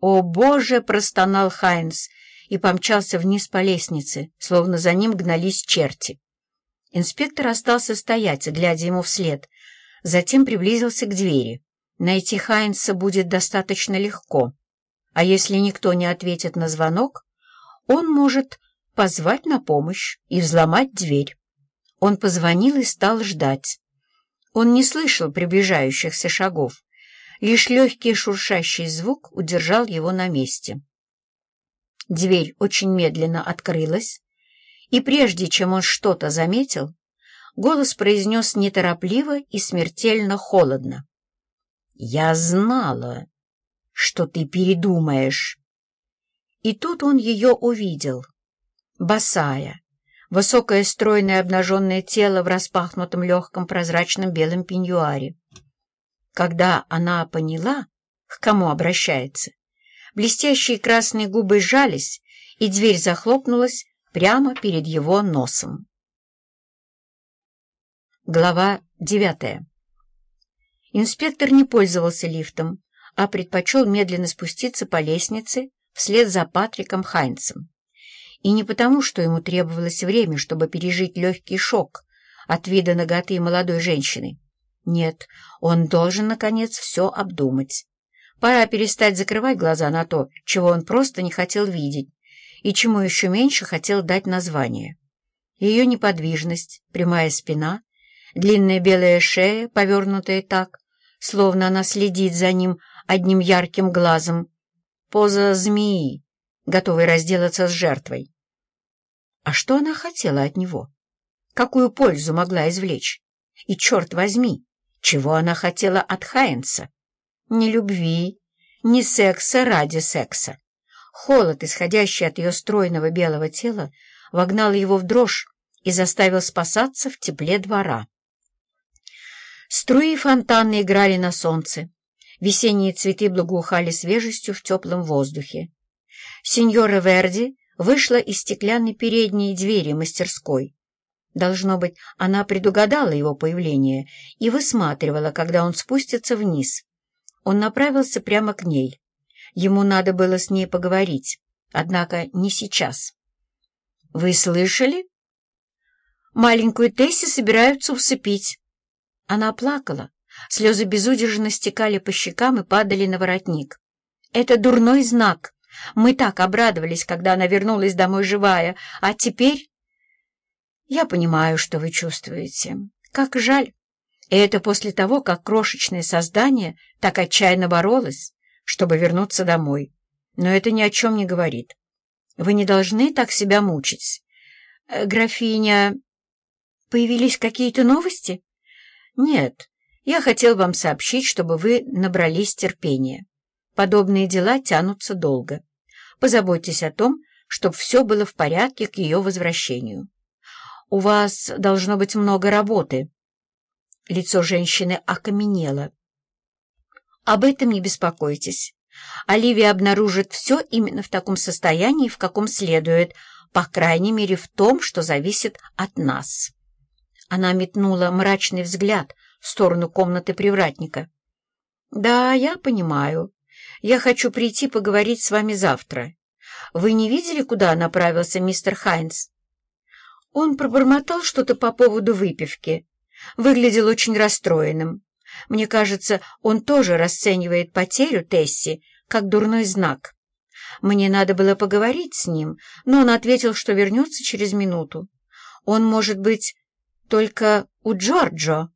«О, Боже!» — простонал Хайнс и помчался вниз по лестнице, словно за ним гнались черти. Инспектор остался стоять, глядя ему вслед, затем приблизился к двери. Найти Хайнса будет достаточно легко, а если никто не ответит на звонок, он может позвать на помощь и взломать дверь. Он позвонил и стал ждать. Он не слышал приближающихся шагов, лишь легкий шуршащий звук удержал его на месте. Дверь очень медленно открылась, и прежде чем он что-то заметил, голос произнес неторопливо и смертельно холодно. «Я знала, что ты передумаешь». И тут он ее увидел, босая, высокое стройное обнаженное тело в распахнутом легком прозрачном белом пеньюаре. Когда она поняла, к кому обращается, блестящие красные губы сжались, и дверь захлопнулась прямо перед его носом. Глава девятая Инспектор не пользовался лифтом, а предпочел медленно спуститься по лестнице вслед за Патриком Хайнцем. И не потому, что ему требовалось время, чтобы пережить легкий шок от вида ноготы молодой женщины. Нет, он должен, наконец, все обдумать. Пора перестать закрывать глаза на то, чего он просто не хотел видеть, и чему еще меньше хотел дать название. Ее неподвижность, прямая спина, длинная белая шея, повернутая так, словно она следит за ним одним ярким глазом, поза змеи, готовой разделаться с жертвой. А что она хотела от него? Какую пользу могла извлечь? И, черт возьми, чего она хотела от Хайнса? Ни любви, ни секса ради секса. Холод, исходящий от ее стройного белого тела, вогнал его в дрожь и заставил спасаться в тепле двора. Струи фонтана играли на солнце. Весенние цветы благоухали свежестью в теплом воздухе. Сеньора Верди вышла из стеклянной передней двери мастерской. Должно быть, она предугадала его появление и высматривала, когда он спустится вниз. Он направился прямо к ней. Ему надо было с ней поговорить, однако не сейчас. «Вы слышали?» «Маленькую Тесси собираются усыпить». Она плакала, слезы безудержно стекали по щекам и падали на воротник. «Это дурной знак. Мы так обрадовались, когда она вернулась домой живая, а теперь...» «Я понимаю, что вы чувствуете. Как жаль. И это после того, как крошечное создание так отчаянно боролось, чтобы вернуться домой. Но это ни о чем не говорит. Вы не должны так себя мучить. Э, графиня... Появились какие-то новости? Нет, я хотел вам сообщить, чтобы вы набрались терпения. Подобные дела тянутся долго. Позаботьтесь о том, чтобы все было в порядке к ее возвращению. У вас должно быть много работы. Лицо женщины окаменело. Об этом не беспокойтесь. Оливия обнаружит все именно в таком состоянии, в каком следует, по крайней мере в том, что зависит от нас. Она метнула мрачный взгляд в сторону комнаты привратника. «Да, я понимаю. Я хочу прийти поговорить с вами завтра. Вы не видели, куда направился мистер Хайнс?» Он пробормотал что-то по поводу выпивки. Выглядел очень расстроенным. Мне кажется, он тоже расценивает потерю Тесси как дурной знак. Мне надо было поговорить с ним, но он ответил, что вернется через минуту. Он может быть только у Джорджо.